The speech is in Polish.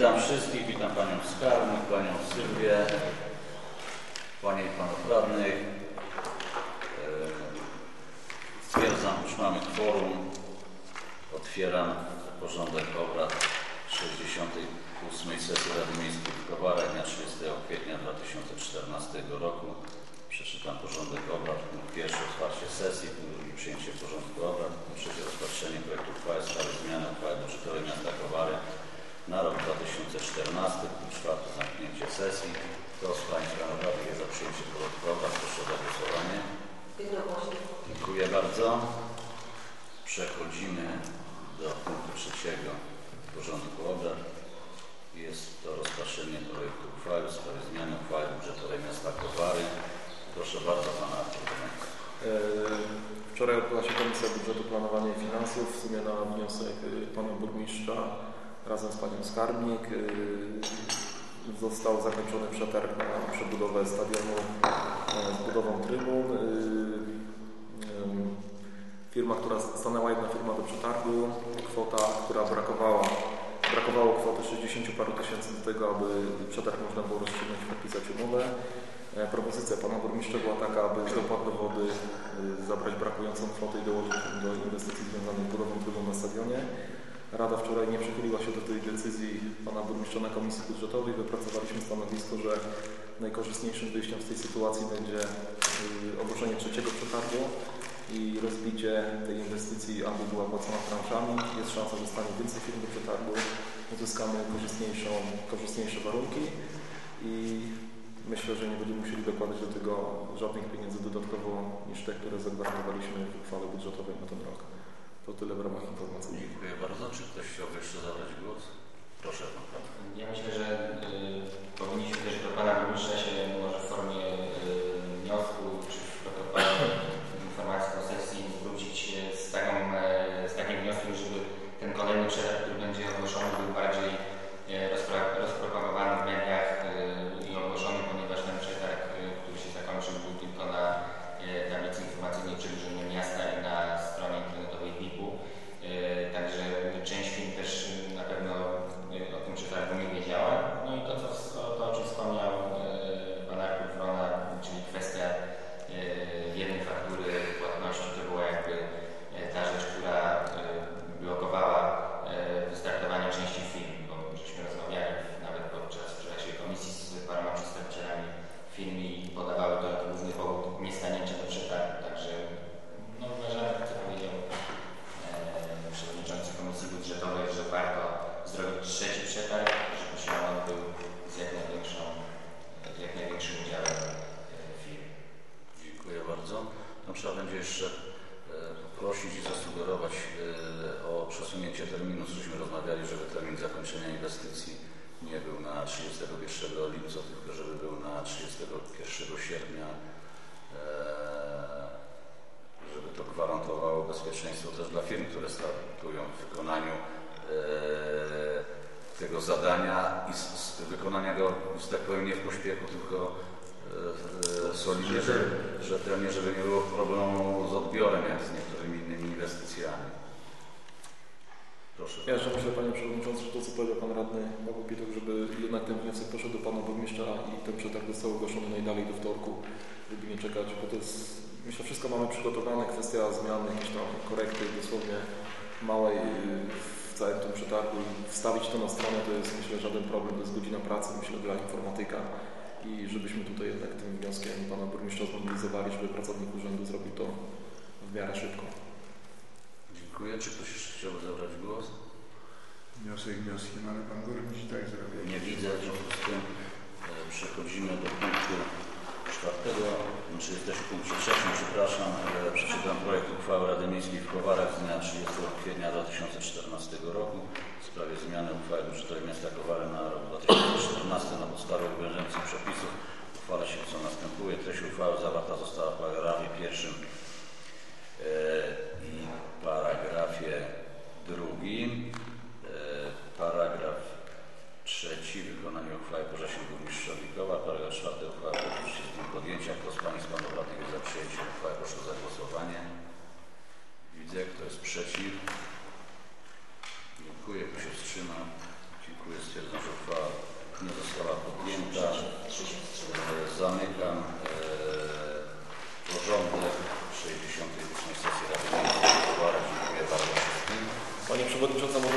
Witam wszystkich, witam Panią Skarbnik, Panią Sylwię, Panie i Panów Radnych. E, Stwierdzam, już mamy kworum. Otwieram porządek obrad 68 sesji Rady Miejskiej w Kowarach dnia 30 kwietnia 2014 roku. Przeczytam porządek obrad. Punkt pierwszy otwarcie sesji, punkt drugi przyjęcie porządku obrad, punkt trzeci rozpatrzenie projektu uchwały w sprawie zmiany uchwały budżetowej miasta na rok 2014, punkt czwarty zamknięcie sesji. Kto z Państwa radnych jest za przyjęciem obrad? Proszę o zagłosowanie. Dziękuję bardzo. Przechodzimy do punktu trzeciego porządku obrad. Jest to rozpatrzenie projektu uchwały w sprawie zmiany uchwały budżetowej miasta Kowary. Proszę bardzo Pana Artura. E, Wczoraj odbyła się Komisja Budżetu Planowania i Finansów w sumie na wniosek e, Pana Burmistrza razem z Panią Skarbnik. e, Został zakończony przetarg na przebudowę stadionu e, z budową trybun. E, em, Firma, która stanęła jedna firma do przetargu, kwota, która brakowała, brakowało kwoty 60 paru tysięcy do tego, aby przetarg można było rozstrzygnąć i podpisać umowę. E, Propozycja pana burmistrza była taka, aby z dopłat do wody y, zabrać brakującą kwotę i dołożyć do inwestycji związanych z budową trybun na stadionie. Rada wczoraj nie przychyliła się do tej decyzji pana burmistrza na komisji budżetowej. Wypracowaliśmy stanowisko, że najkorzystniejszym wyjściem z tej sytuacji będzie y, ogłoszenie trzeciego przetargu i rozbicie tej inwestycji, aby była płacona transzami. Jest szansa, że stanie więcej firm do przetargu, uzyskamy korzystniejszą, korzystniejsze warunki i myślę, że nie będziemy musieli dokładać do tego żadnych pieniędzy dodatkowo niż te, które zagwarantowaliśmy w uchwale budżetowej na ten rok. To tyle w ramach informacji. Dziękuję bardzo. Czy ktoś chciałby jeszcze zabrać głos? Proszę Pan. Ja myślę, że y, powinniśmy też do Pana Burmistrza się może w formie y, wniosku czy w protokole informacji po sesji zwrócić y, z, taką, e, z takim wnioskiem, żeby ten kolejny przetarg, który będzie ogłoszony, był bardziej e, rozpro- rozpropagowany w mediach y, i ogłoszony, ponieważ ten przetarg, y, który się zakończył, był tylko na e, tablicy informacyjnej przy Urzędzie Miasta i na stronie internetowej BIP-u. E, Także część firm też y, na pewno y, o tym przetargu nie wiedziała. No i to, co, o- to o czym wspomniał y, Pan Artur Wrona, czyli kwestia y, jednej faktury płatności, to była jakby y, ta rzecz, która y, blokowała y, wystartowanie części firm, bo żeśmy rozmawiali nawet podczas wczorajszej komisji z paroma przedstawicielami firm i podawały to jako główny powód niestanięcia do przetargu. Także no, uważamy, tak co powiedział e, przewodniczący Komisji Budżetowej, że warto zrobić trzeci przetarg, żeby się on odbył z jak największą, z jak największym udziałem e, firm. Dziękuję bardzo. No, trzeba będzie jeszcze e, prosić i zasugerować e, o przesunięcie terminu, z żeśmy rozmawiali, żeby termin zakończenia inwestycji nie był na 31 lipca, tylko żeby był na 31 sierpnia, e, żeby to gwarantowało bezpieczeństwo też dla firm, które startują w wykonaniu e, tego zadania i z, z wykonania go, że tak powiem, nie w pośpiechu, tylko e, solidnie, rzetelnie, żeby nie było problemu z odbiorem, jak z niektórymi innymi inwestycjami. Proszę. Ja jeszcze myślę, Panie Przewodniczący, że to co powiedział Pan Radny Paweł Pietuk, żeby jednak ten wniosek poszedł do Pana Burmistrza i ten przetarg został ogłoszony najdalej do wtorku, żeby nie czekać, bo to jest, myślę, wszystko mamy przygotowane, kwestia zmiany, jakieś tam korekty dosłownie małej yy, w całym tym przetargu i wstawić to na stronę to jest myślę żaden problem, to jest godzina pracy myślę dla informatyka i żebyśmy tutaj jednak tym wnioskiem Pana Burmistrza zmobilizowali, żeby pracownik urzędu zrobił to w miarę szybko. Dziękuję. Czy ktoś jeszcze chciałby zabrać głos? Wniosek wnioskiem, ale pan burmistrz tak zrobił. Nie widzę, w związku z tym e, przechodzimy do punktu czwartego, znaczy jesteśmy w punkcie trzecim, przepraszam. E, Przeczytam projekt uchwały Rady Miejskiej w Kowarach z dnia 30 kwietnia 2014 roku w sprawie zmiany uchwały budżetowej miasta Kowary na rok 2014 na podstawie obowiązujących przepisów. Uchwala się co następuje. Treść uchwały zawarta została w paragrafie pierwszym e, i paragrafie drugim. E, Paragraf trzeci. Wykonanie uchwały porześnie burmistrza Wikowa. Paragraf czwarty. Uchwała po wszystkim podjęciach. Kto z Państwa radnych jest za przyjęciem uchwały? Proszę o zagłosowanie. Widzę. Kto jest przeciw? Dziękuję. Kto się wstrzymał? Dziękuję. Stwierdzam, że uchwała nie została podjęta.